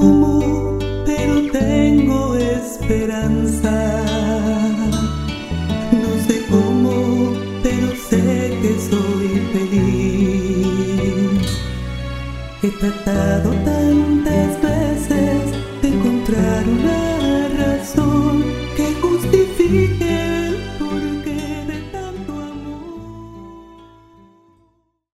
cómo, pero tengo esperanza. No sé cómo, pero sé que soy feliz. He tratado tantas veces de encontrar una razón que justifique